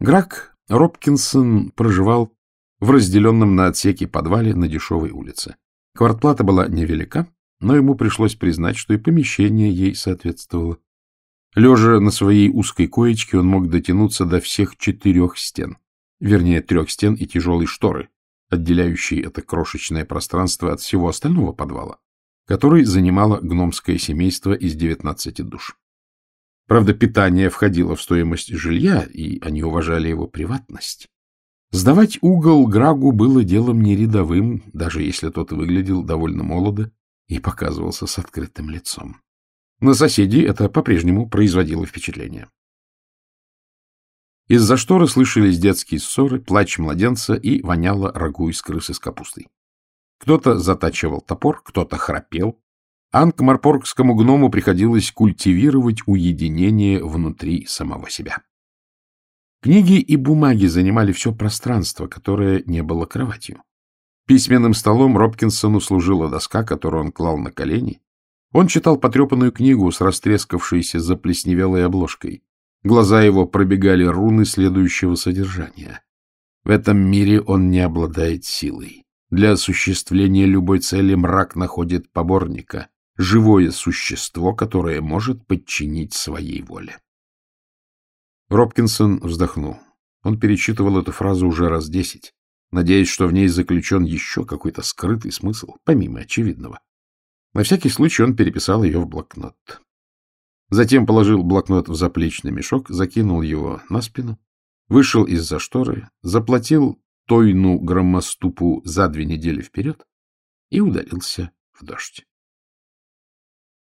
Грак Робкинсон проживал в разделенном на отсеки подвале на дешевой улице. Квартплата была невелика, но ему пришлось признать, что и помещение ей соответствовало. Лежа на своей узкой коечке, он мог дотянуться до всех четырех стен, вернее, трех стен и тяжелой шторы, отделяющей это крошечное пространство от всего остального подвала, который занимало гномское семейство из девятнадцати душ. Правда, питание входило в стоимость жилья, и они уважали его приватность. Сдавать угол Грагу было делом не рядовым, даже если тот выглядел довольно молодо и показывался с открытым лицом. На соседей это по-прежнему производило впечатление. Из-за шторы слышались детские ссоры, плач младенца и воняло рагу из крысы с капустой. Кто-то затачивал топор, кто-то храпел. Анкмарпоргскому гному приходилось культивировать уединение внутри самого себя. Книги и бумаги занимали все пространство, которое не было кроватью. Письменным столом Робкинсону служила доска, которую он клал на колени. Он читал потрепанную книгу с растрескавшейся заплесневелой обложкой. Глаза его пробегали руны следующего содержания. В этом мире он не обладает силой. Для осуществления любой цели мрак находит поборника, живое существо, которое может подчинить своей воле. Робкинсон вздохнул. Он перечитывал эту фразу уже раз десять, надеясь, что в ней заключен еще какой-то скрытый смысл, помимо очевидного. На всякий случай он переписал ее в блокнот. Затем положил блокнот в заплечный мешок, закинул его на спину, вышел из-за шторы, заплатил Тойну громоступу за две недели вперед и удалился в дождь.